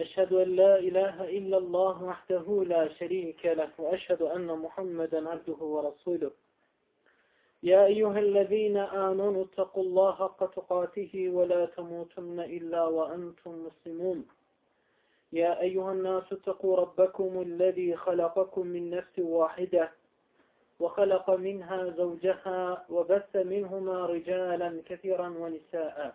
أشهد أن لا إله إلا الله وحده لا شريك له وأشهد أن محمدا عبده ورسوله. يا أيها الذين آمنوا اتقوا الله حق تقاته ولا تموتن إلا وأنتم مسلمون. يا أيها الناس اتقوا ربكم الذي خلقكم من نفس واحدة وخلق منها زوجها وبث منهما رجالا كثيرا ونساء.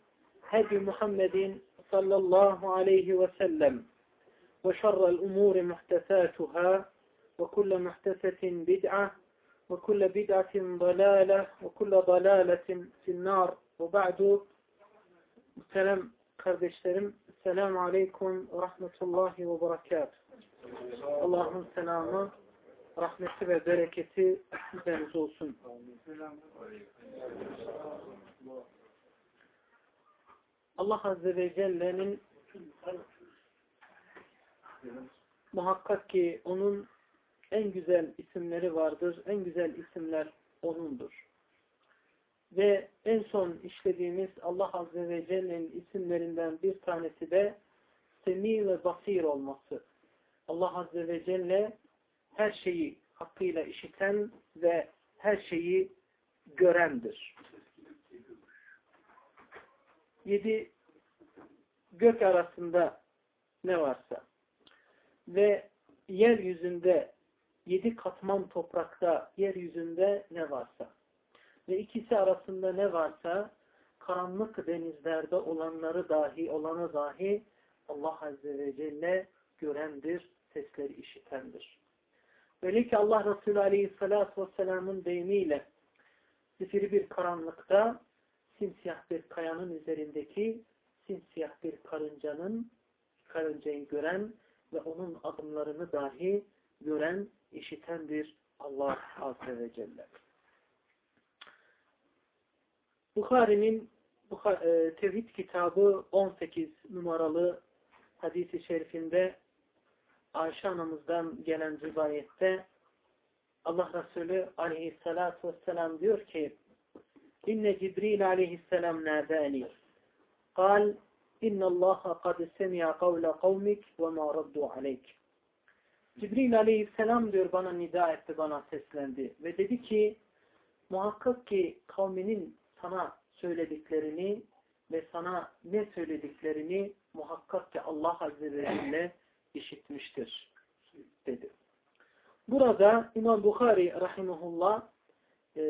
هدي محمد صلى الله عليه وسلم وشر الأمور محدثاتها وكل محدثة بدعة وكل بدعة ضلالة وكل ضلالة في النار وبعد السلام kardeşlerim Selamun Aleyküm ve Rahmetullahi ve Berekat Allah'ın selamı rahmeti ve bereketi üzerinize olsun. Allah Azze ve Celle'nin muhakkak ki onun en güzel isimleri vardır. En güzel isimler O'nundur. Ve en son işlediğimiz Allah Azze ve Celle'nin isimlerinden bir tanesi de Semi ve Basir olması. Allah Azze ve Celle her şeyi hakkıyla işiten ve her şeyi görendir. Yedi gök arasında ne varsa ve yeryüzünde yedi katman toprakta yeryüzünde ne varsa ve ikisi arasında ne varsa karanlık denizlerde olanları dahi olanı dahi Allah Azze ve Celle görendir, sesleri işitendir. Öyle ki Allah Resulü Aleyhisselatü Vesselam'ın deyimiyle zifiri bir karanlıkta simsiyah bir kayanın üzerindeki simsiyah bir karıncanın karıncayı gören ve onun adımlarını dahi gören, işiten bir Allah Azze ve Celle. Bukhari'nin e, Tevhid kitabı 18 numaralı hadisi şerifinde Ayşe anamızdan gelen rivayette Allah Resulü aleyhissalatu vesselam diyor ki İnne Cibril aleyhisselam nâzâni. Kal inna Allaha kad semi'a kavle kavmik ve ma raddu aleyk. Cibril aleyhisselam diyor bana nida etti, bana seslendi ve dedi ki muhakkak ki kavminin sana söylediklerini ve sana ne söylediklerini muhakkak ki Allah Azze ve Celle işitmiştir dedi. Burada İmam Bukhari rahimahullah e,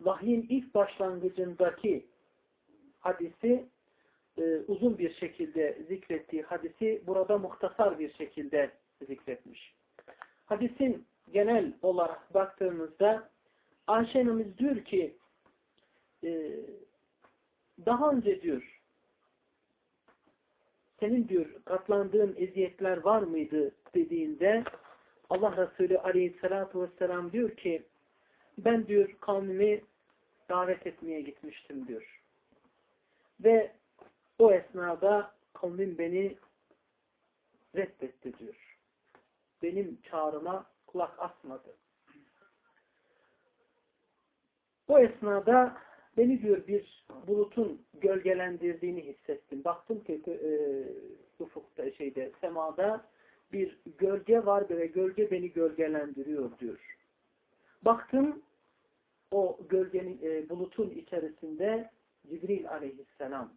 vahyin ilk başlangıcındaki hadisi e, uzun bir şekilde zikrettiği hadisi burada muhtasar bir şekilde zikretmiş. Hadisin genel olarak baktığımızda Ayşe'nimiz diyor ki e, daha önce diyor senin diyor katlandığın eziyetler var mıydı dediğinde Allah Resulü aleyhissalatu vesselam diyor ki ben diyor kavmimi davet etmeye gitmiştim diyor. Ve o esnada kavmim beni reddetti diyor. Benim çağrıma kulak asmadı. O esnada beni diyor bir bulutun gölgelendirdiğini hissettim. Baktım ki e, ufukta şeyde semada bir gölge var ve gölge beni gölgelendiriyor diyor. Baktım o gölgenin e, bulutun içerisinde Cibril aleyhisselam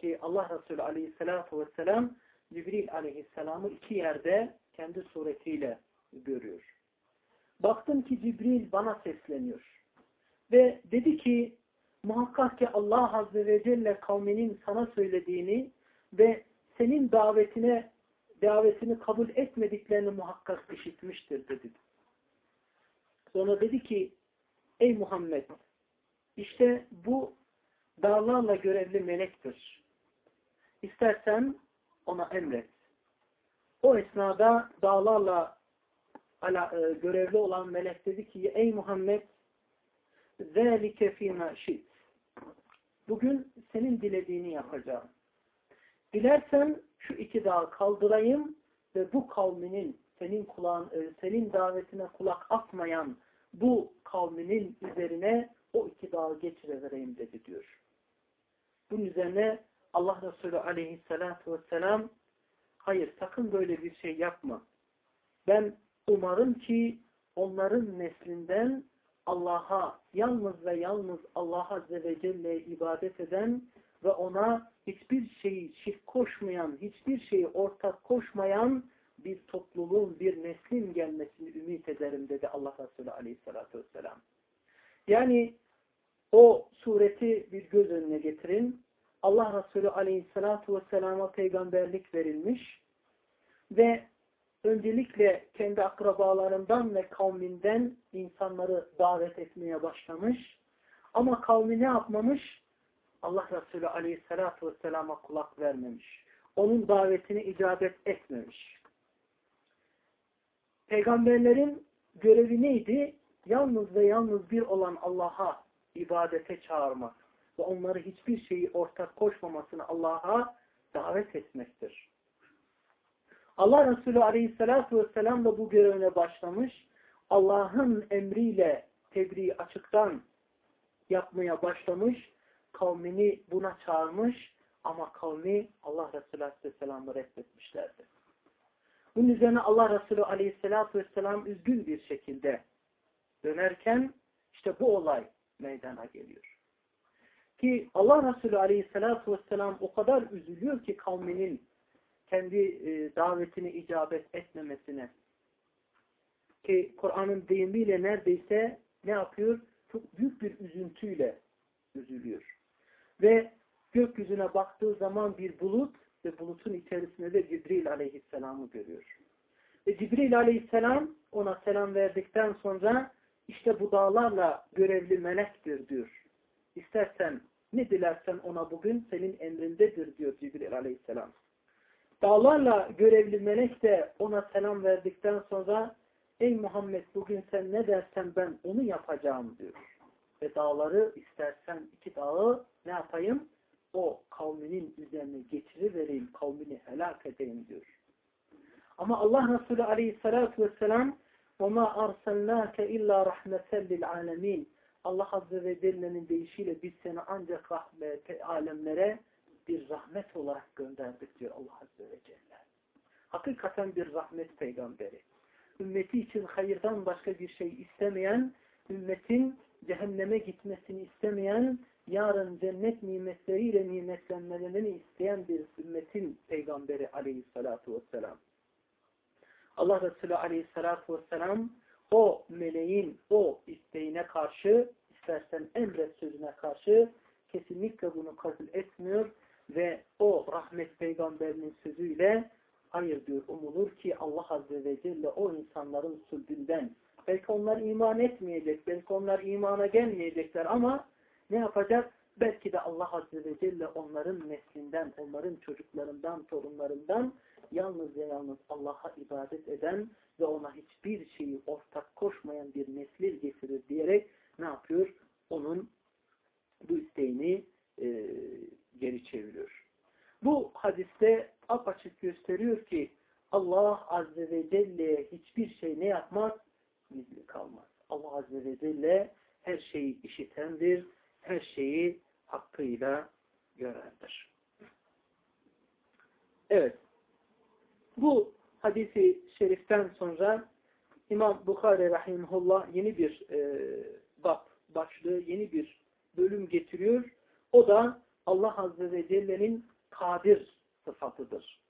ki Allah Resulü aleyhissalatu vesselam Cibril aleyhisselamı iki yerde kendi suretiyle görüyor. Baktım ki Cibril bana sesleniyor. Ve dedi ki muhakkak ki Allah Azze ve Celle kavminin sana söylediğini ve senin davetine davetini kabul etmediklerini muhakkak işitmiştir dedi. Sonra dedi ki Ey Muhammed işte bu dağlarla görevli melektir. İstersen ona emret. O esnada dağlarla ala, e, görevli olan melek dedi ki ey Muhammed zelike fîmâ şit. Bugün senin dilediğini yapacağım. Dilersen şu iki dağı kaldırayım ve bu kavminin senin kulağın, e, senin davetine kulak atmayan bu kavminin üzerine o iki dağı geçirevereyim dedi diyor. Bunun üzerine Allah Resulü aleyhissalatu vesselam hayır sakın böyle bir şey yapma. Ben umarım ki onların neslinden Allah'a yalnız ve yalnız Allah Azze ve Celle'ye ibadet eden ve ona hiçbir şeyi şirk koşmayan, hiçbir şeyi ortak koşmayan bir topluluğun, bir neslin gelmesini ümit ederim dedi Allah Resulü Aleyhisselatü Vesselam. Yani o sureti bir göz önüne getirin. Allah Resulü Aleyhisselatü Vesselam'a peygamberlik verilmiş ve öncelikle kendi akrabalarından ve kavminden insanları davet etmeye başlamış. Ama kavmi ne yapmamış? Allah Resulü Aleyhisselatü Vesselam'a kulak vermemiş. Onun davetini icabet etmemiş. Peygamberlerin görevi neydi? Yalnız ve yalnız bir olan Allah'a ibadete çağırmak ve onları hiçbir şeyi ortak koşmamasını Allah'a davet etmektir. Allah Resulü Aleyhisselatü Vesselam da bu görevine başlamış. Allah'ın emriyle tebliği açıktan yapmaya başlamış. Kavmini buna çağırmış ama kavmi Allah Resulü Aleyhisselam'ı reddetmişlerdi. Bunun üzerine Allah Resulü Aleyhisselatü Vesselam üzgün bir şekilde dönerken işte bu olay meydana geliyor. Ki Allah Resulü Aleyhisselatü Vesselam o kadar üzülüyor ki kavminin kendi e, davetini icabet etmemesine. Ki Kur'an'ın deyimiyle neredeyse ne yapıyor? Çok büyük bir üzüntüyle üzülüyor. Ve gökyüzüne baktığı zaman bir bulut ve bulutun içerisinde de Cibril aleyhisselamı görüyor. Ve Cibril aleyhisselam ona selam verdikten sonra işte bu dağlarla görevli melektir diyor. İstersen ne dilersen ona bugün senin emrindedir diyor Cibril aleyhisselam. Dağlarla görevli melek de ona selam verdikten sonra ey Muhammed bugün sen ne dersen ben onu yapacağım diyor. Ve dağları istersen iki dağı ne yapayım? O kavminin üzerine geçirivereyim, kavmini helak edeyim diyor. Ama Allah Resulü aleyhissalatu vesselam وَمَا أَرْسَلْنَاكَ اِلَّا رَحْمَةً لِلْعَالَمِينَ Allah Azze ve Celle'nin deyişiyle biz seni ancak rahmet, alemlere bir rahmet olarak gönderdik diyor Allah Azze ve Celle. Hakikaten bir rahmet peygamberi. Ümmeti için hayırdan başka bir şey istemeyen, ümmetin cehenneme gitmesini istemeyen, yarın cennet nimetleriyle nimetlenmelerini isteyen bir ümmetin peygamberi aleyhissalatu vesselam. Allah Resulü aleyhissalatu vesselam o meleğin o isteğine karşı, istersen emret sözüne karşı kesinlikle bunu kabul etmiyor ve o rahmet peygamberinin sözüyle hayır diyor umulur ki Allah Azze ve Celle o insanların sülbünden belki onlar iman etmeyecek, belki onlar imana gelmeyecekler ama ne yapacak? Belki de Allah Azze ve Celle onların neslinden, onların çocuklarından, torunlarından yalnız ve yalnız Allah'a ibadet eden ve ona hiçbir şeyi ortak koşmayan bir nesli getirir diyerek ne yapıyor? Onun bu isteğini e, geri çeviriyor. Bu hadiste apaçık gösteriyor ki Allah Azze ve Celle hiçbir şey ne yapmaz? Gizli kalmaz. Allah Azze ve Celle her şeyi işitendir, her şeyi hakkıyla görendir. Evet. Bu hadisi şeriften sonra İmam Bukhari Rahimullah yeni bir e, bab başlığı, yeni bir bölüm getiriyor. O da Allah Azze ve Celle'nin kadir sıfatıdır.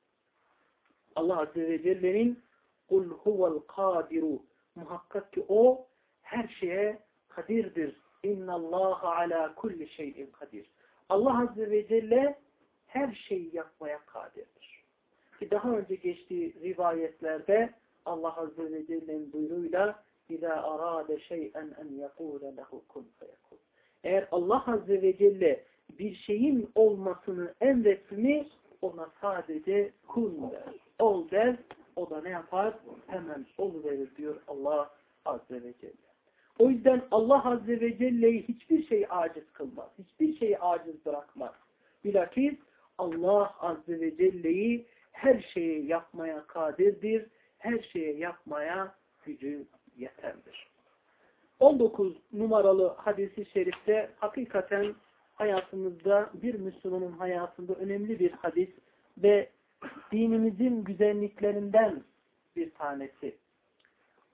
Allah Azze ve Celle'nin kul huvel kadiru muhakkak ki o her şeye kadirdir. İnna Allah ala kulli şeyin kadir. Allah Azze ve Celle her şeyi yapmaya kadirdir. Ki daha önce geçtiği rivayetlerde Allah Azze ve Celle'nin buyruğuyla اِذَا أَرَادَ شَيْئًا اَنْ يَقُولَ لَهُ كُنْ فَيَكُونَ Eğer Allah Azze ve Celle bir şeyin olmasını emretti mi ona sadece kun der. Ol der. O da ne yapar? Hemen oluverir diyor Allah Azze ve Celle. O yüzden Allah Azze ve Celle'yi hiçbir şey aciz kılmaz. Hiçbir şeyi aciz bırakmaz. Bilakis Allah Azze ve Celle'yi her şeyi yapmaya kadirdir. Her şeyi yapmaya gücü yeterdir. 19 numaralı hadisi şerifte hakikaten hayatımızda bir Müslümanın hayatında önemli bir hadis ve dinimizin güzelliklerinden bir tanesi.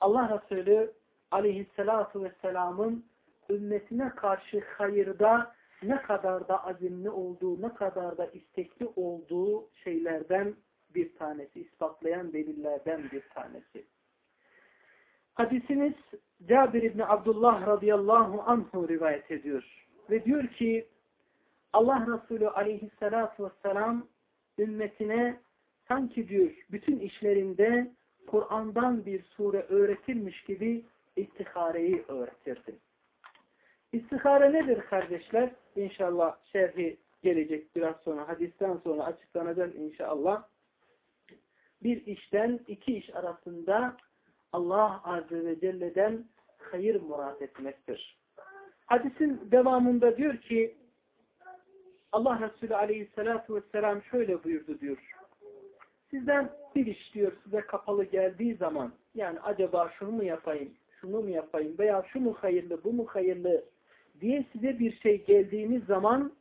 Allah Resulü aleyhissalatu vesselamın ümmetine karşı hayırda ne kadar da azimli olduğu, ne kadar da istekli olduğu şeylerden bir tanesi, ispatlayan delillerden bir tanesi. Hadisimiz Cabir İbni Abdullah radıyallahu anhu rivayet ediyor. Ve diyor ki Allah Resulü aleyhissalatu vesselam ümmetine sanki diyor bütün işlerinde Kur'an'dan bir sure öğretilmiş gibi istihareyi öğretirdi. İstihare nedir kardeşler? İnşallah şerhi gelecek biraz sonra, hadisten sonra açıklanacak inşallah. Bir işten iki iş arasında Allah Azze ve Celle'den hayır murat etmektir. Hadisin devamında diyor ki Allah Resulü Aleyhisselatü Vesselam şöyle buyurdu diyor. Sizden bir iş diyor size kapalı geldiği zaman yani acaba şunu mu yapayım, şunu mu yapayım veya şu mu hayırlı, bu mu hayırlı diye size bir şey geldiğiniz zaman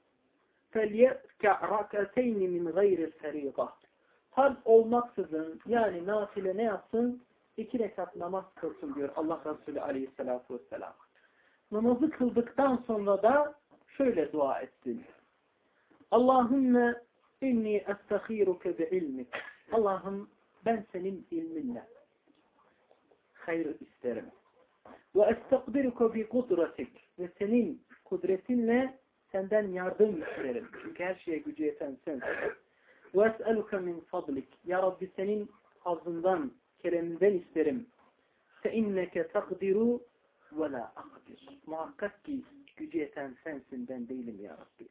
فَلْيَرْكَ رَكَتَيْنِ مِنْ غَيْرِ الْفَرِيقَةِ Farz olmaksızın yani nafile ne yapsın? İki rekat namaz kılsın diyor Allah Resulü Aleyhisselatü Vesselam. Namazı kıldıktan sonra da şöyle dua etsin. Allahümme inni estahiruke bi ilmik. Allah'ım ben senin ilminle hayır isterim. Ve estakdiruke bi kudretik. Ve senin kudretinle senden yardım isterim. Çünkü her şeye gücü yeten sensin. Ve es'eluke min fadlik. Ya Rabbi senin fazlından, kereminden isterim. Fe inneke takdiru ve la akdir. Muhakkak ki gücü yeten sensin ben değilim ya Rabbi.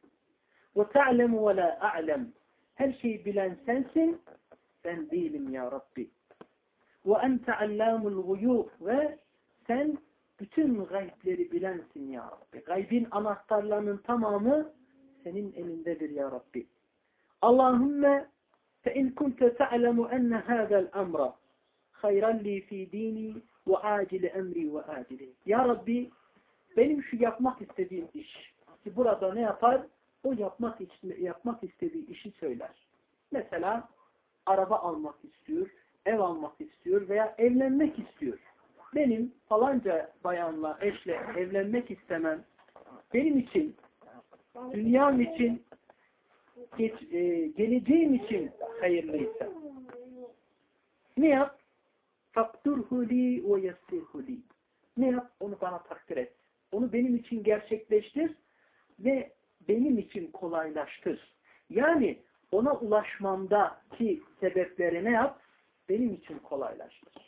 Ve ta'lemu ve la a'lem. Her şeyi bilen sensin, ben değilim ya Rabbi. Ve ente allamul guyub ve sen bütün gaybleri bilensin ya Rabbi. Gaybin anahtarlarının tamamı senin elindedir ya Rabbi. Allahümme فإن كنت تعلم أن هذا الأمر خيرا لي في ديني وعاجل أمري وآجله. Ya Rabbi benim şu yapmak istediğim iş ki burada ne yapar? O yapmak, yapmak istediği işi söyler. Mesela araba almak istiyor, ev almak istiyor veya evlenmek istiyor. Benim falanca bayanla, eşle evlenmek istemem benim için, dünyam için, geç, e, geleceğim için hayırlıysa. Ne yap? Fakturhu li ve yessirhu li. Ne yap? Onu bana takdir et. Onu benim için gerçekleştir ve benim için kolaylaştır. Yani ona ulaşmamdaki sebepleri ne yap? Benim için kolaylaştır.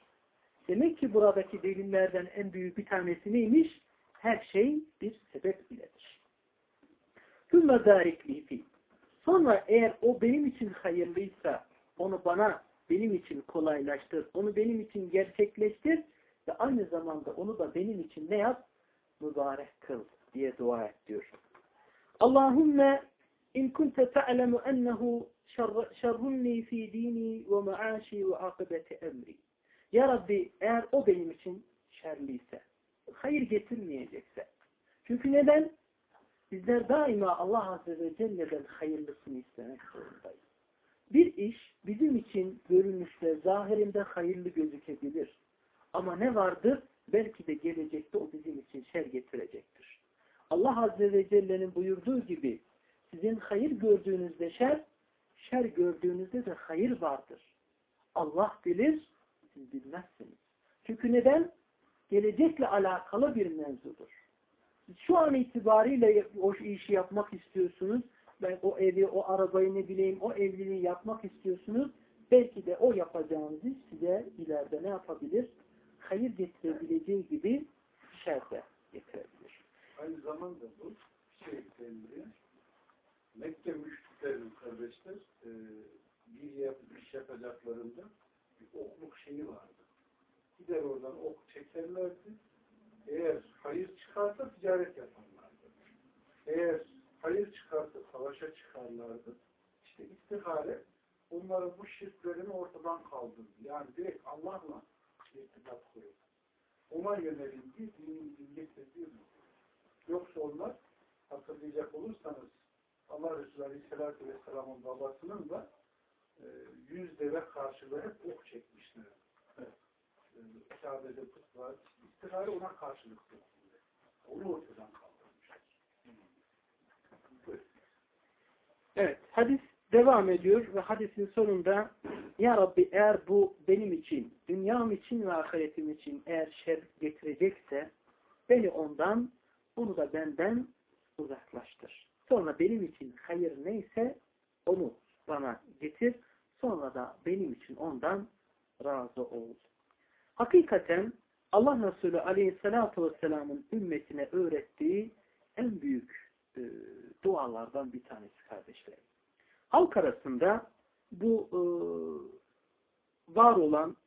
Demek ki buradaki delillerden en büyük bir tanesi neymiş? Her şey bir sebep iledir. Tümme zarikliği Sonra eğer o benim için hayırlıysa onu bana benim için kolaylaştır. Onu benim için gerçekleştir ve aynı zamanda onu da benim için ne yap? Mübarek kıl diye dua et diyor. Allahümme in kunte ta'lemu ennehu şerrunni fi dini ve maaşi ve akıbeti emri. Ya Rabbi eğer o benim için şerliyse, hayır getirmeyecekse. Çünkü neden? Bizler daima Allah Azze ve Celle'den hayırlısını istemek zorundayız. Bir iş bizim için görünüşte, zahirinde hayırlı gözükebilir. Ama ne vardır? Belki de gelecekte o bizim için şer getirecektir. Allah Azze ve Celle'nin buyurduğu gibi sizin hayır gördüğünüzde şer, şer gördüğünüzde de hayır vardır. Allah bilir, siz bilmezsiniz. Çünkü neden? Gelecekle alakalı bir mevzudur. Siz şu an itibariyle o işi yapmak istiyorsunuz. Ben o evi, o arabayı ne bileyim, o evliliği yapmak istiyorsunuz. Belki de o yapacağınız iş size ileride ne yapabilir? Hayır getirebileceği gibi şer de getirebilir. Aynı zamanda bu şey deniliyor. Mekke müşriklerin kardeşler e, bir yap, iş yapacaklarında bir okluk şeyi vardı. Gider oradan ok çekerlerdi. Eğer hayır çıkarsa ticaret yaparlardı. Eğer hayır çıkarsa savaşa çıkarlardı. İşte istihare onların bu şirklerini ortadan kaldırdı. Yani direkt Allah'la irtibat kuruyor. Ona yönelildi, dinin getirdiği bu. Yoksa onlar hatırlayacak olursanız Allah Resulü Aleyhisselatü Vesselam'ın babasının da yüz deve karşılığı hep ok çekmişler. Evet. E, Kabe'de put var. İstihare ona karşılık çekildi. Onu ortadan kaldırmışlar. Evet, hadis devam ediyor ve hadisin sonunda Ya Rabbi eğer bu benim için, dünyam için ve ahiretim için eğer şer getirecekse beni ondan, bunu da benden uzaklaştır. Sonra benim için hayır neyse onu bana getir. Sonra da benim için ondan razı ol. Hakikaten Allah Resulü Aleyhisselatü Vesselam'ın ümmetine öğrettiği en büyük e, dualardan bir tanesi kardeşlerim. Halk arasında bu e, var olan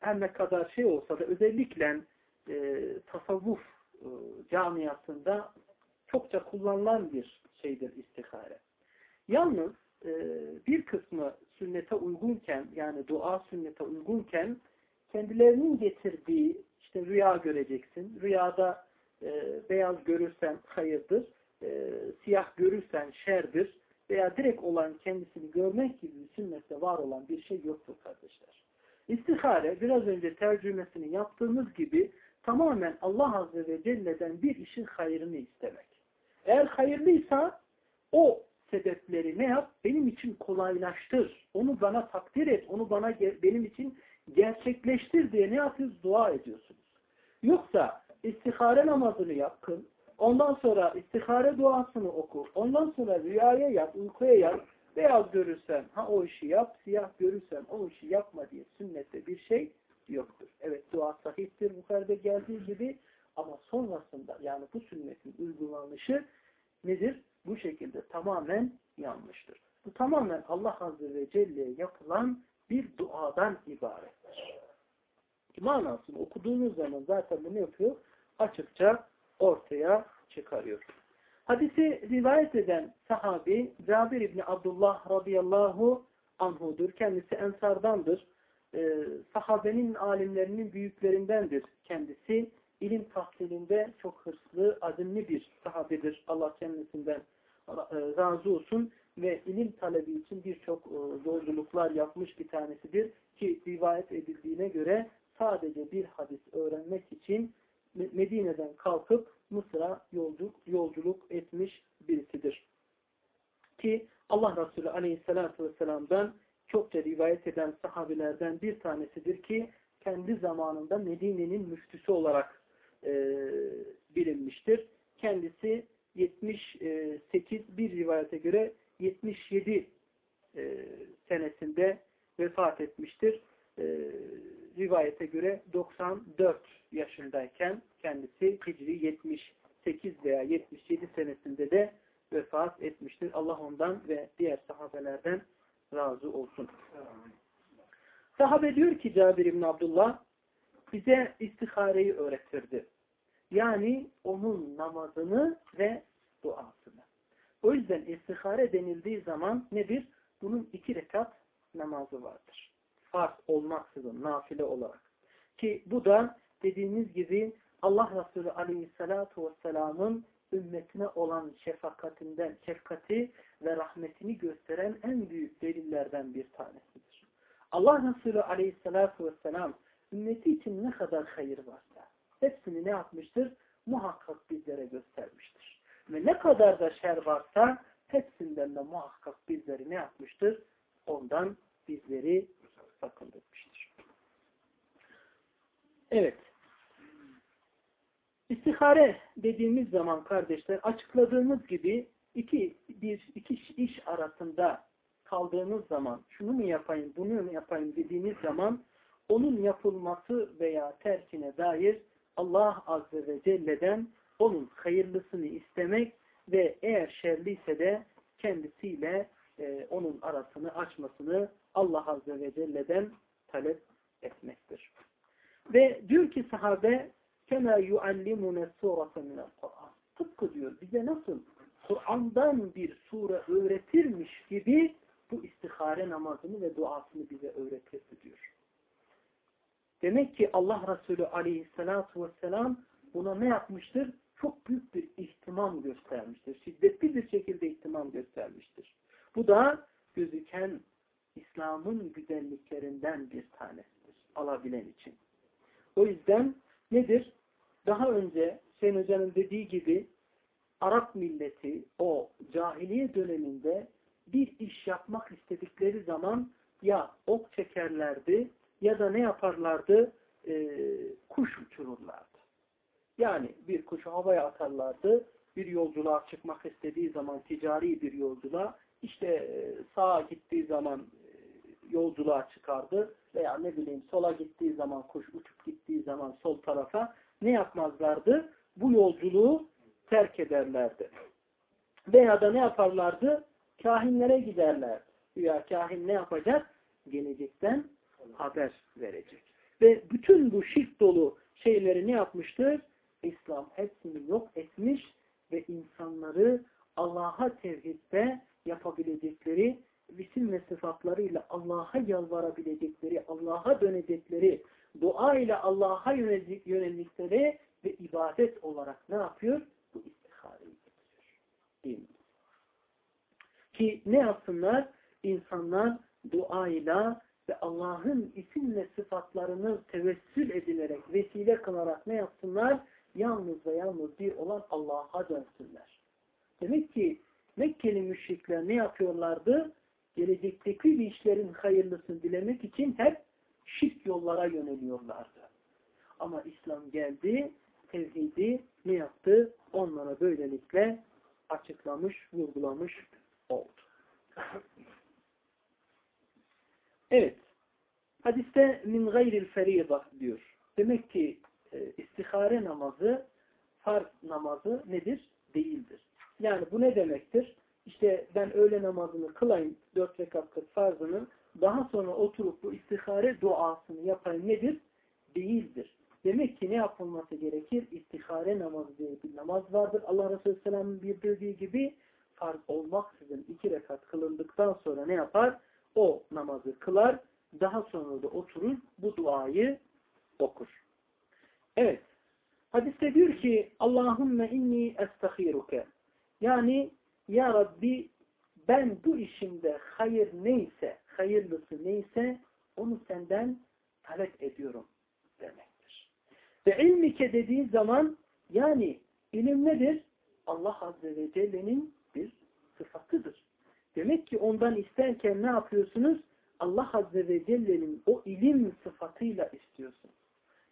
her ne kadar şey olsa da özellikle e, tasavvuf e, camiasında çokça kullanılan bir şeydir istihare. Yalnız e, bir kısmı sünnete uygunken yani dua sünnete uygunken kendilerinin getirdiği işte rüya göreceksin. Rüyada e, beyaz görürsen hayırdır. E, siyah görürsen şerdir. Veya direkt olan kendisini görmek gibi sünnette var olan bir şey yoktur kardeşler. İstihare biraz önce tercümesini yaptığımız gibi tamamen Allah Azze ve Celle'den bir işin hayrını istemek. Eğer hayırlıysa o sebepleri ne yap? Benim için kolaylaştır. Onu bana takdir et. Onu bana benim için gerçekleştir diye ne yapıyoruz? Dua ediyorsunuz. Yoksa istihare namazını yapın. Ondan sonra istihare duasını oku. Ondan sonra rüyaya yap, uykuya yap. Beyaz görürsen ha o işi yap, siyah görürsen o işi yapma diye sünnette bir şey yoktur. Evet dua sahiptir yukarıda geldiği gibi ama sonrasında yani bu sünnetin uygulanışı nedir? Bu şekilde tamamen yanlıştır. Bu tamamen Allah Azze ve Celle'ye yapılan bir duadan ibarettir. Manasını okuduğunuz zaman zaten bunu yapıyor? Açıkça ortaya çıkarıyor. Hadisi rivayet eden sahabi Cabir İbni Abdullah radıyallahu anhudur. Kendisi ensardandır. Ee, sahabenin alimlerinin büyüklerindendir kendisi. İlim tahsilinde çok hırslı, azimli bir sahabedir. Allah kendisinden razı olsun ve ilim talebi için birçok e, yolculuklar yapmış bir tanesidir. Ki rivayet edildiğine göre sadece bir hadis öğrenmek için Medine'den kalkıp Mısır'a yolculuk, yolculuk etmiş birisidir. Ki Allah Resulü Aleyhisselatü Vesselam'dan çokça rivayet eden sahabilerden bir tanesidir ki kendi zamanında Medine'nin müftüsü olarak e, bilinmiştir. Kendisi 78 bir rivayete göre 77 e, senesinde vefat etmiştir. E, rivayete göre 94 yaşındayken kendisi Hicri 78 veya 77 senesinde de vefat etmiştir. Allah ondan ve diğer sahabelerden razı olsun. Sahabe diyor ki Cabir İbn Abdullah bize istihareyi öğretirdi. Yani onun namazını ve. O yüzden istihare denildiği zaman nedir? Bunun iki rekat namazı vardır. Farz olmaksızın, nafile olarak. Ki bu da dediğimiz gibi Allah Resulü Aleyhisselatü Vesselam'ın ümmetine olan şefakatinden, şefkati ve rahmetini gösteren en büyük delillerden bir tanesidir. Allah Resulü Aleyhisselatü Vesselam ümmeti için ne kadar hayır varsa hepsini ne yapmıştır? Muhakkak bizlere göstermiştir. Ve ne kadar da şer varsa hepsinden de muhakkak bizleri ne yapmıştır? Ondan bizleri sakındırmıştır. Evet. İstihare dediğimiz zaman kardeşler açıkladığımız gibi iki, bir, iki iş arasında kaldığınız zaman şunu mu yapayım bunu mu yapayım dediğiniz zaman onun yapılması veya terkine dair Allah Azze ve Celle'den onun hayırlısını istemek ve eğer şerliyse de kendisiyle e, onun arasını açmasını Allah Azze ve Celle'den talep etmektir. Ve diyor ki sahabe كَمَا يُعَلِّمُنَ سُورَةً مِنَ الْقُرْآنِ Tıpkı diyor bize nasıl Kur'an'dan bir sure öğretirmiş gibi bu istihare namazını ve duasını bize öğretir diyor. Demek ki Allah Resulü aleyhissalatu vesselam buna ne yapmıştır? Çok büyük bir ihtimam göstermiştir. Şiddetli bir şekilde ihtimam göstermiştir. Bu da gözüken İslam'ın güzelliklerinden bir tanesidir. Alabilen için. O yüzden nedir? Daha önce Hüseyin Hoca'nın dediği gibi Arap milleti o cahiliye döneminde bir iş yapmak istedikleri zaman ya ok çekerlerdi ya da ne yaparlardı? E, kuş uçururlardı. Yani bir kuşu havaya atarlardı. Bir yolculuğa çıkmak istediği zaman ticari bir yolculuğa işte e, sağa gittiği zaman e, yolculuğa çıkardı veya ne bileyim sola gittiği zaman kuş uçup gittiği zaman sol tarafa ne yapmazlardı? Bu yolculuğu terk ederlerdi. Veya da ne yaparlardı? Kahinlere giderler. Ya kahin ne yapacak? Gelecekten haber verecek. Ve bütün bu şirk dolu şeyleri ne yapmıştır? İslam hepsini yok etmiş ve insanları Allah'a tevhidde yapabilecekleri isim ve sıfatlarıyla Allah'a yalvarabilecekleri, Allah'a dönecekleri, dua ile Allah'a yöneldikleri ve ibadet olarak ne yapıyor? Bu istihareyi getiriyor. Ki ne yapsınlar? İnsanlar duayla ve Allah'ın isim ve sıfatlarını tevessül edilerek, vesile kılarak ne yapsınlar? Yalnız ve yalnız bir olan Allah'a dönsünler. Demek ki Mekkeli müşrikler ne yapıyorlardı? Gelecekteki işlerin hayırlısını dilemek için hep şirk yollara yöneliyorlardı. Ama İslam geldi, tevhidi ne yaptı? Onlara böylelikle açıklamış, vurgulamış oldu. Evet. Hadiste min gayril ferida diyor. Demek ki e, istihare namazı farz namazı nedir? Değildir. Yani bu ne demektir? İşte ben öğle namazını kılayım, dört rekat farzını, daha sonra oturup bu istihare duasını yapayım nedir? Değildir. Demek ki ne yapılması gerekir? İstihare namazı diye bir namaz vardır. Allah Resulü Aleyhisselam'ın bildirdiği gibi farz olmaksızın iki rekat kılındıktan sonra ne yapar? O namazı kılar. Daha sonra da oturur bu duayı okur. Evet. Hadiste diyor ki Allahümme inni estahiruke yani Ya Rabbi ben bu işimde hayır neyse, hayırlısı neyse onu senden talep ediyorum demektir. Ve ilmike dediği zaman yani ilim nedir? Allah Azze ve Celle'nin bir sıfatıdır. Demek ki ondan isterken ne yapıyorsunuz? Allah Azze ve Celle'nin o ilim sıfatıyla istiyorsunuz.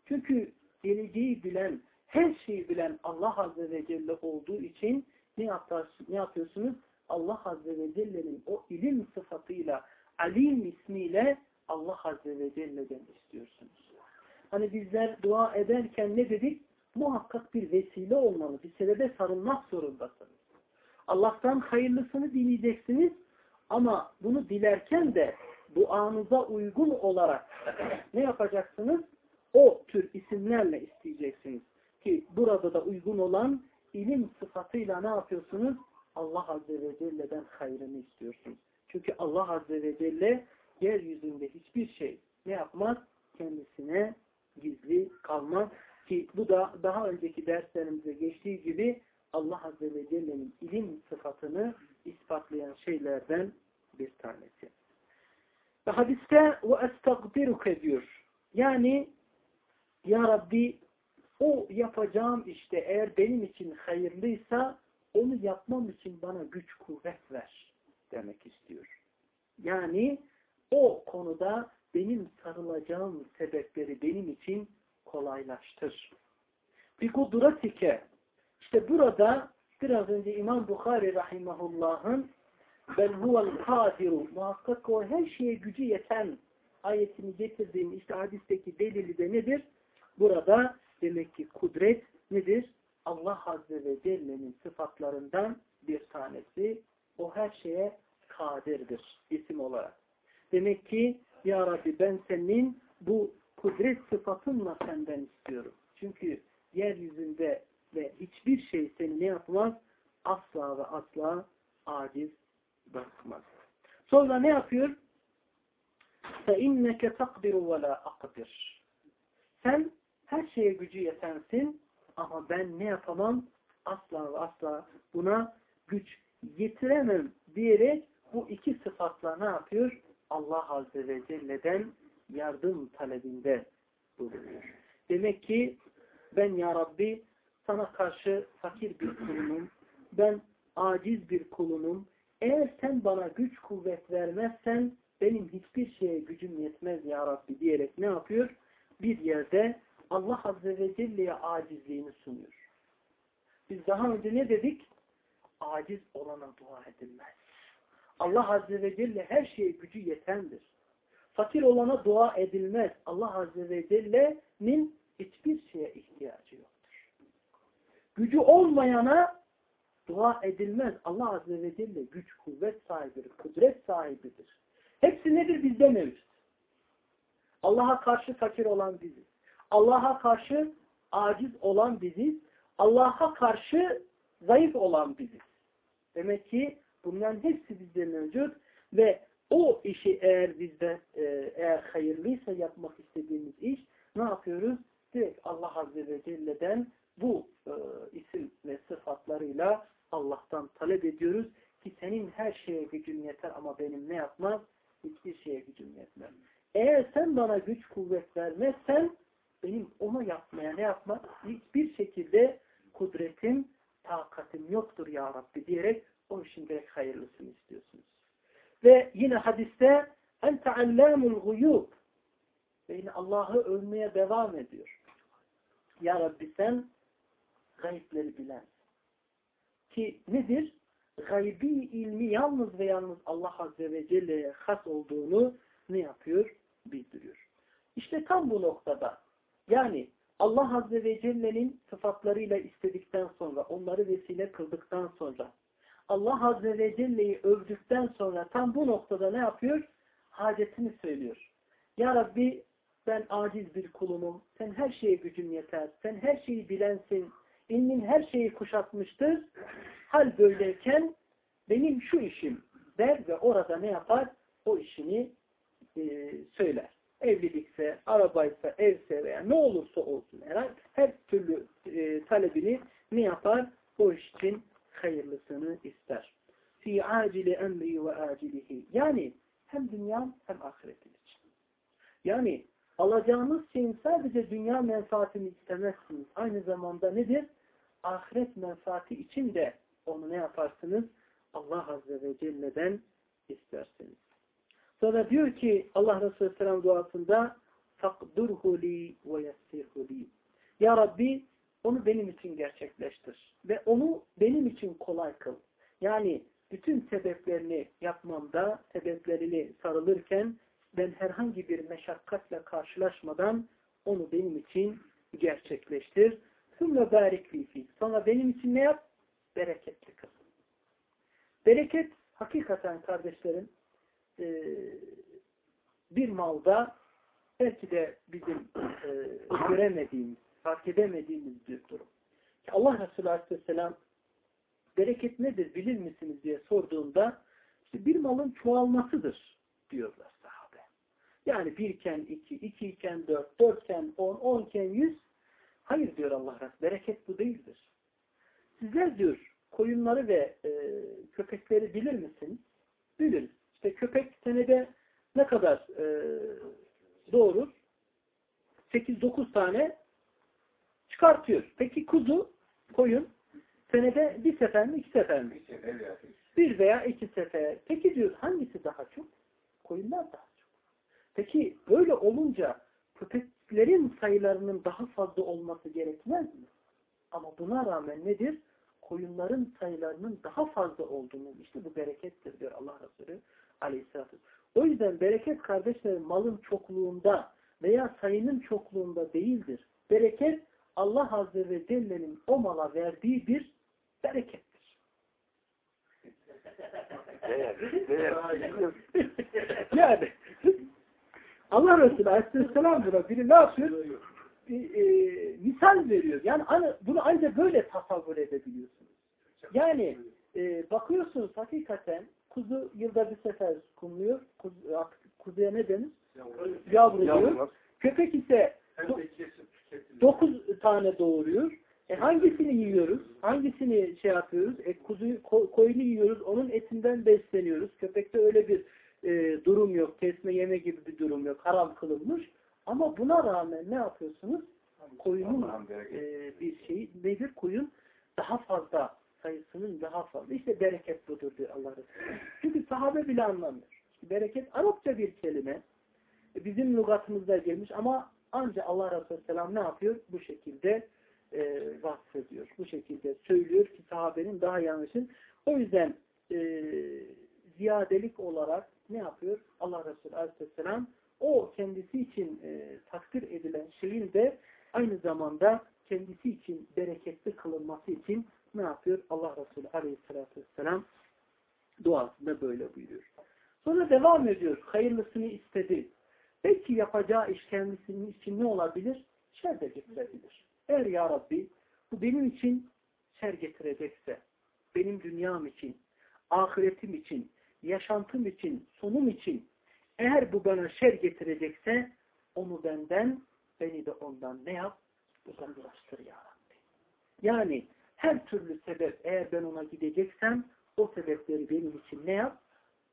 Çünkü geleceği bilen, her şeyi bilen Allah Azze ve Celle olduğu için ne, yaparsın, ne yapıyorsunuz? Allah Azze ve Celle'nin o ilim sıfatıyla, alim ismiyle Allah Azze ve Celle'den istiyorsunuz. Hani bizler dua ederken ne dedik? Muhakkak bir vesile olmalı, bir sebebe sarılmak zorundasınız. Allah'tan hayırlısını dileyeceksiniz ama bunu dilerken de duanıza uygun olarak ne yapacaksınız? O tür isimlerle isteyeceksiniz. Ki burada da uygun olan ilim sıfatıyla ne yapıyorsunuz? Allah Azze ve Celle'den hayrını istiyorsunuz. Çünkü Allah Azze ve Celle yeryüzünde hiçbir şey ne yapmaz? Kendisine gizli kalmaz. Ki bu da daha önceki derslerimizde geçtiği gibi Allah Azze ve Celle'nin ilim sıfatını ispatlayan şeylerden bir tanesi. Ve hadiste ve estagfiruke diyor. Yani Ya Rabbi o yapacağım işte eğer benim için hayırlıysa onu yapmam için bana güç kuvvet ver demek istiyor. Yani o konuda benim sarılacağım sebepleri benim için kolaylaştır. Bir kudretike işte burada biraz önce İmam Bukhari rahimahullah'ın ben huvel kadiru muhakkak o her şeye gücü yeten ayetini getirdiğim işte hadisteki delili de nedir? Burada demek ki kudret nedir? Allah Azze ve Celle'nin sıfatlarından bir tanesi. O her şeye kadirdir isim olarak. Demek ki Ya Rabbi ben senin bu kudret sıfatınla senden istiyorum. Çünkü yeryüzünde ve hiçbir şey seni ne yapmaz? Asla ve asla aciz bırakmaz. Sonra ne yapıyor? فَاِنَّكَ تَقْدِرُ وَلَا أَقْدِرُ Sen her şeye gücü yetensin ama ben ne yapamam? Asla ve asla buna güç yetiremem diyerek bu iki sıfatla ne yapıyor? Allah Azze ve Celle'den yardım talebinde bulunuyor. Demek ki ben ya Rabbi sana karşı fakir bir kulunum, ben aciz bir kulunum. Eğer sen bana güç kuvvet vermezsen benim hiçbir şeye gücüm yetmez ya Rabbi diyerek ne yapıyor? Bir yerde Allah Azze ve Celle'ye acizliğini sunuyor. Biz daha önce ne dedik? Aciz olana dua edilmez. Allah Azze ve Celle her şeye gücü yetendir. Fakir olana dua edilmez. Allah Azze ve Celle'nin hiçbir şeye ihtiyacı yoktur. Gücü olmayana dua edilmez. Allah Azze ve Celle güç, kuvvet sahibidir, kudret sahibidir. Hepsi nedir bizde mevcut? Allah'a karşı fakir olan biziz. Allah'a karşı aciz olan biziz. Allah'a karşı zayıf olan biziz. Demek ki bunların hepsi bizde mevcut ve o işi eğer bizde e, eğer hayırlıysa yapmak istediğimiz iş ne yapıyoruz? Direkt Allah Azze ve Celle'den bu e, isim ve sıfatlarıyla Allah'tan talep ediyoruz ki senin her şeye gücün yeter ama benim ne yapmaz? Hiçbir şeye gücüm yetmez. Eğer sen bana güç kuvvet vermezsen benim onu yapmaya ne yapmak? Hiçbir şekilde kudretim, takatim yoktur ya Rabbi diyerek o işin direkt hayırlısını istiyorsunuz. Ve yine hadiste ente allamul guyub ve yine Allah'ı övmeye devam ediyor. Ya Rabbi sen gayipleri bilen. Ki nedir? Gaybi ilmi yalnız ve yalnız Allah Azze ve Celle'ye has olduğunu ne yapıyor? Bildiriyor. İşte tam bu noktada yani Allah Azze ve Celle'nin sıfatlarıyla istedikten sonra, onları vesile kıldıktan sonra, Allah Azze ve Celle'yi övdükten sonra tam bu noktada ne yapıyor? Hacetini söylüyor. Ya Rabbi ben aciz bir kulumum, sen her şeye gücün yeter, sen her şeyi bilensin, ilmin her şeyi kuşatmıştır. Hal böyleyken benim şu işim der ve orada ne yapar? O işini e, söyler. Evlilikse, arabaysa, evse veya ne olursa olsun herhangi her türlü e, talebini ne yapar? O iş için hayırlısını ister. Fi acili emri ve acilihi. Yani hem dünya hem ahiretin için. Yani alacağınız şeyin sadece dünya menfaatini istemezsiniz. Aynı zamanda nedir? Ahiret menfaati için de onu ne yaparsınız? Allah Azze ve Celle'den istersiniz. Sonra diyor ki Allah Resulü Selam duasında فَقْدُرْهُ لِي وَيَسِّرْهُ لِي Ya Rabbi onu benim için gerçekleştir. Ve onu benim için kolay kıl. Yani bütün sebeplerini yapmamda, sebeplerini sarılırken ben herhangi bir meşakkatle karşılaşmadan onu benim için gerçekleştir. Sümme barikli fi. Sonra benim için ne yap? Bereketli kıl. Bereket hakikaten kardeşlerim bir malda belki de bizim göremediğimiz, fark edemediğimiz bir durum. Allah Resulü Aleyhisselam bereket nedir bilir misiniz diye sorduğunda işte bir malın çoğalmasıdır diyorlar. Yani birken iki, iki iken dört, dörtken on, onken yüz. Hayır diyor Allah Resulü. Bereket bu değildir. Sizler diyor koyunları ve e, köpekleri bilir misiniz? Biliriz. İşte köpek senede ne kadar e, doğurur? 8-9 tane çıkartıyor. Peki kuzu, koyun senede bir sefer mi iki sefer mi? Bir veya iki sefer. Peki diyor hangisi daha çok? Koyunlar daha. Peki böyle olunca köpeklerin sayılarının daha fazla olması gerekmez mi? Ama buna rağmen nedir? Koyunların sayılarının daha fazla olduğunu işte bu berekettir diyor Allah Resulü aleyhissalatü O yüzden bereket kardeşlerim malın çokluğunda veya sayının çokluğunda değildir. Bereket Allah Azze ve Celle'nin o mala verdiği bir berekettir. yani Allah Resulü Aleyhisselam buna biri ne yapıyor? Bir, e, misal veriyor. Yani bunu ancak böyle tasavvur edebiliyorsunuz. Yani e, bakıyorsunuz hakikaten kuzu yılda bir sefer kumluyor. Kuzu, kuzuya ne denir? Yavru diyor. Köpek ise dokuz tane doğuruyor. E hangisini yiyoruz? Hangisini şey yapıyoruz? E kuzu ko, koyunu yiyoruz. Onun etinden besleniyoruz. Köpekte öyle bir e, durum yok. Kesme yeme gibi bir durum yok. Haram kılınmış. Ama buna rağmen ne yapıyorsunuz? Koyunun e, bir şeyi nedir? Koyun daha fazla sayısının daha fazla. İşte bereket budur diyor Allah Resulü. Çünkü sahabe bile anlamıyor. Bereket Arapça bir kelime. E, bizim lügatımızda gelmiş ama ancak Allah Resulü Selam ne yapıyor? Bu şekilde e, vasfediyor. Bu şekilde söylüyor ki sahabenin daha yanlışın. O yüzden e, ziyadelik olarak ne yapıyor? Allah Resulü Aleyhisselam o kendisi için e, takdir edilen şeyin de aynı zamanda kendisi için bereketli kılınması için ne yapıyor? Allah Resulü Aleyhisselatü Vesselam duasında böyle buyuruyor. Sonra devam ediyor. Hayırlısını istedi. Belki yapacağı iş kendisinin için ne olabilir? Şer de getirebilir. Eğer Ya Rabbi bu benim için şer getirecekse, benim dünyam için, ahiretim için, yaşantım için, sonum için eğer bu bana şer getirecekse onu benden, beni de ondan ne yap? Uzaklaştır Ya Rabbi. Yani her türlü sebep eğer ben ona gideceksem o sebepleri benim için ne yap?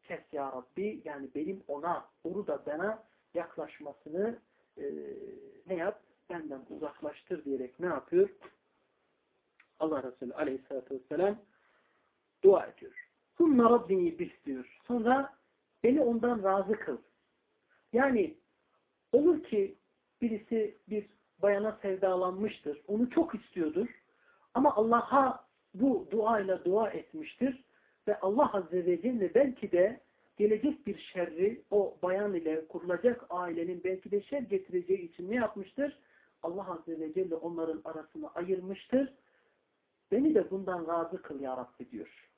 Kes Ya Rabbi. Yani benim ona, onu da bana yaklaşmasını e, ne yap? Benden uzaklaştır diyerek ne yapıyor? Allah Resulü aleyhissalatü vesselam dua ediyor. Sunna Rabbini bis diyor. Sonra beni ondan razı kıl. Yani olur ki birisi bir bayana sevdalanmıştır. Onu çok istiyordur. Ama Allah'a bu duayla dua etmiştir. Ve Allah Azze ve Celle belki de gelecek bir şerri o bayan ile kurulacak ailenin belki de şer getireceği için ne yapmıştır? Allah Azze ve Celle onların arasını ayırmıştır. Beni de bundan razı kıl ya Rabbi diyor.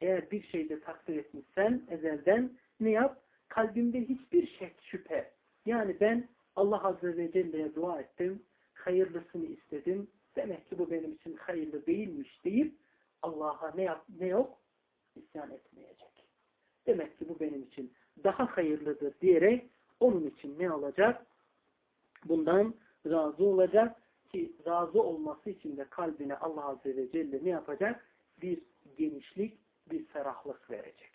Eğer bir şeyde takdir etmişsen ezelden ne yap? Kalbimde hiçbir şek şüphe. Yani ben Allah Azze ve Celle'ye dua ettim. Hayırlısını istedim. Demek ki bu benim için hayırlı değilmiş deyip Allah'a ne, yap, ne yok? İsyan etmeyecek. Demek ki bu benim için daha hayırlıdır diyerek onun için ne olacak? Bundan razı olacak ki razı olması için de kalbine Allah Azze ve Celle ne yapacak? Bir genişlik, bir ferahlık verecek.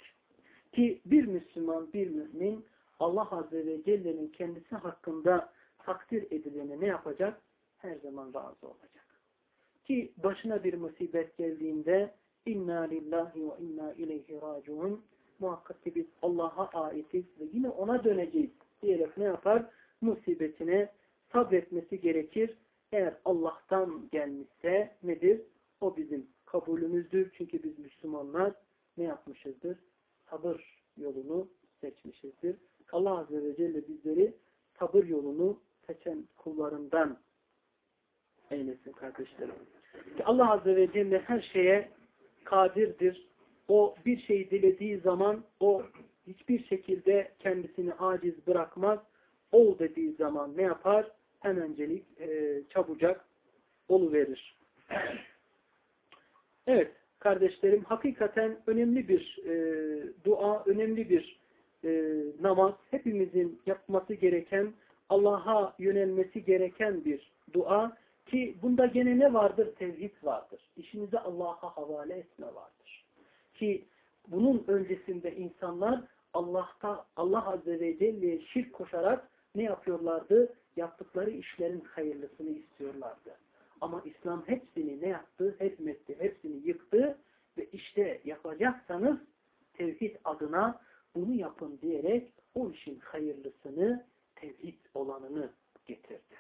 Ki bir Müslüman, bir mümin Allah Azze ve Celle'nin kendisi hakkında takdir edileni ne yapacak? Her zaman razı olacak. Ki başına bir musibet geldiğinde inna lillahi ve inna ileyhi raciun muhakkak ki biz Allah'a aitiz ve yine ona döneceğiz diyerek ne yapar? Musibetine sabretmesi gerekir. Eğer Allah'tan gelmişse nedir? O bizim kabulümüzdür. Çünkü biz Müslümanlar ne yapmışızdır? Sabır yolunu seçmişizdir. Allah Azze ve Celle bizleri sabır yolunu seçen kullarından eylesin kardeşlerim. Allah Azze ve Celle her şeye kadirdir. O bir şey dilediği zaman o hiçbir şekilde kendisini aciz bırakmaz. Ol dediği zaman ne yapar? Hemencelik e, çabucak verir. Evet kardeşlerim hakikaten önemli bir e, dua, önemli bir e, namaz. Hepimizin yapması gereken, Allah'a yönelmesi gereken bir dua. Ki bunda gene ne vardır? Tevhid vardır. İşinizi Allah'a havale etme vardır. Ki bunun öncesinde insanlar Allah'ta Allah Azze ve Celle'ye şirk koşarak ne yapıyorlardı? Yaptıkları işlerin hayırlısını istiyorlardı. Ama İslam hepsini ne yaptı? Hepmetti, hepsini yıktı ve işte yapacaksanız tevhid adına bunu yapın diyerek o işin hayırlısını, tevhid olanını getirdi.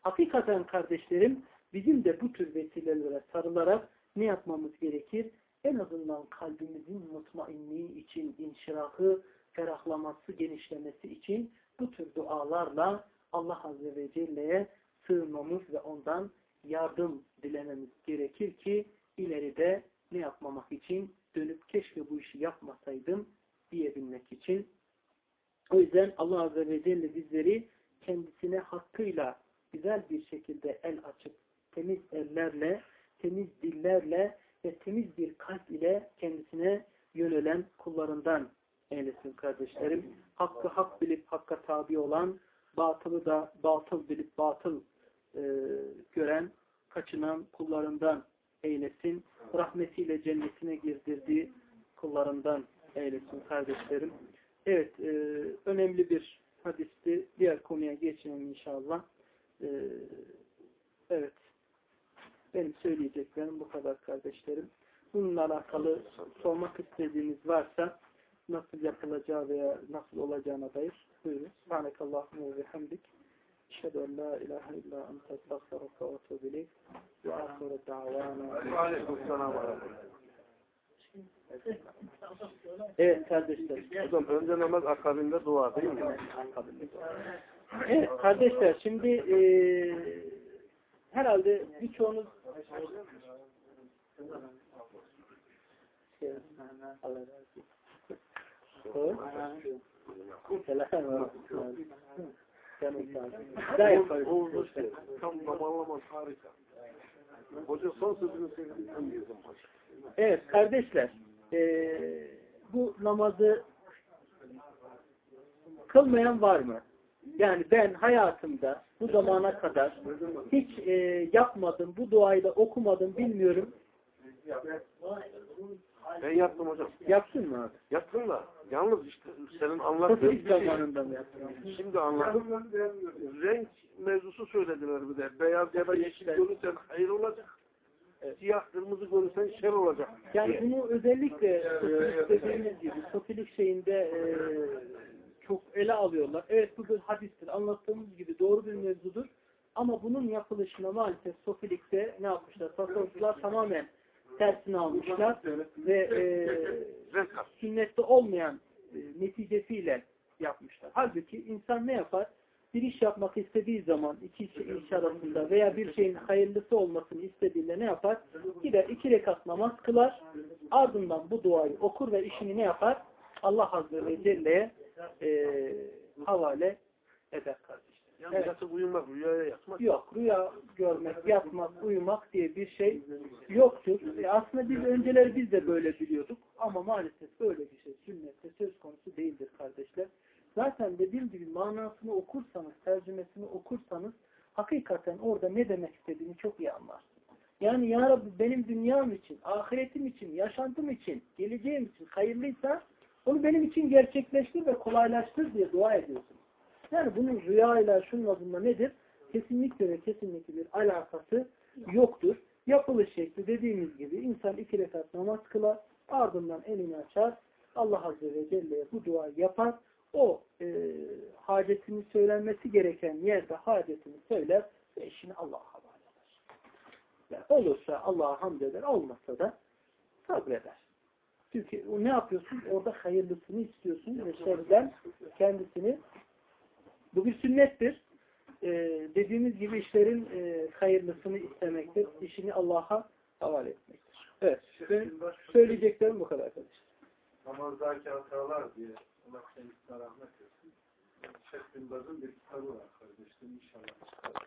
Hakikaten kardeşlerim bizim de bu tür vesilelere sarılarak ne yapmamız gerekir? En azından kalbimizin mutmainliği için, inşirahı, ferahlaması, genişlemesi için bu tür dualarla Allah Azze ve Celle'ye sığınmamız ve ondan yardım dilememiz gerekir ki ileride ne yapmamak için dönüp keşke bu işi yapmasaydım diyebilmek için. O yüzden Allah Azze ve Celle bizleri kendisine hakkıyla güzel bir şekilde el açıp temiz ellerle, temiz dillerle ve temiz bir kalp ile kendisine yönelen kullarından eylesin kardeşlerim. Hakkı hak bilip hakka tabi olan, batılı da batıl bilip batıl e, gören, kaçınan kullarından eylesin. Rahmetiyle cennetine girdirdiği kullarından eylesin kardeşlerim. Evet, e, önemli bir hadisti. Diğer konuya geçelim inşallah. E, evet, benim söyleyeceklerim bu kadar kardeşlerim. Bununla alakalı sormak istediğiniz varsa nasıl yapılacağı veya nasıl olacağına dair buyurun. Subhanakallahumma ve hamdik. Eşhedü en la ilahe illa ente estağfiruke ve etûbü ileyk. Ve ahiru da'vana. Aleykümselam. Evet kardeşler. Hocam önce namaz akabinde dua değil mi? Evet kardeşler şimdi eee herhalde birçoğunuz Allah razı olsun. Selam. Gayet. Tam harika. Hoca son sözünü. Evet kardeşler eee, bu namazı kılmayan var mı? Yani ben hayatımda bu zamana kadar hiç eee, yapmadım, bu duayı da okumadım bilmiyorum. Ben yaptım hocam. Yapsın mı abi? Yaptım da yalnız işte senin anlattığın bir şey. zamanında mı yaptın? Şimdi anladım. Renk mevzusu söylediler bir de. Beyaz ya da yeşil görürsen hayır olacak. Siyah kırmızı görürsen şer olacak. Yani bunu özellikle sofilik dediğimiz gibi sofilik şeyinde eee, çok ele alıyorlar. Evet bu bir hadistir. Anlattığımız gibi doğru bir mevzudur. Ama bunun yapılışına maalesef sofilikte ne yapmışlar? Tasavvuflar tamamen tersini almışlar ve kat. sünnette olmayan e, neticesiyle yapmışlar. Halbuki insan ne yapar? Bir iş yapmak istediği zaman iki iş, arasında veya bir şeyin hayırlısı olmasını istediğinde ne yapar? Gider iki rekat namaz kılar. Ardından bu duayı okur ve işini ne yapar? Allah Azze ve Celle'ye e, havale eder kardeşler. Yani Evet. yatıp uyumak, rüyaya yatmak. Yok. Rüya görmek, yatmak, uyumak diye bir şey yoktur. E aslında biz önceleri biz de böyle biliyorduk. Ama maalesef böyle bir şey sünnette söz konusu değildir kardeşler. Zaten dediğim gibi manasını okursanız, tercümesini okursanız hakikaten orada ne demek istediğini çok iyi anlarsınız. Yani Ya Rabbi benim dünyam için, ahiretim için, yaşantım için, geleceğim için hayırlıysa onu benim için gerçekleştir ve kolaylaştır diye dua ediyorsunuz. Yani bunun rüyayla şunla bununla nedir? Kesinlikle ve kesinlikle bir alakası yoktur. Yapılış şekli dediğimiz gibi insan iki rekat namaz kılar, ardından elini açar, Allah Azze ve Celle'ye bu duayı yapar, o e, hacetini söylenmesi gereken yerde hacetini söyler ve işini Allah'a havale eder. Yani olursa Allah'a hamd eder, olmazsa da sabreder. Çünkü ne yapıyorsun? Orada hayırlısını istiyorsun ve şerden kendisini bu bir sünnettir. Ee, dediğimiz gibi işlerin e, hayırlısını istemektir. İşini Allah'a havale etmektir. Evet. Benim söyleyeceklerim bu kadar arkadaşlar. Namazdaki hatalar diye Allah kendisine rahmet etsin. Şeyh bin Baz'ın bir kitabı var kardeşlerim inşallah çıkar.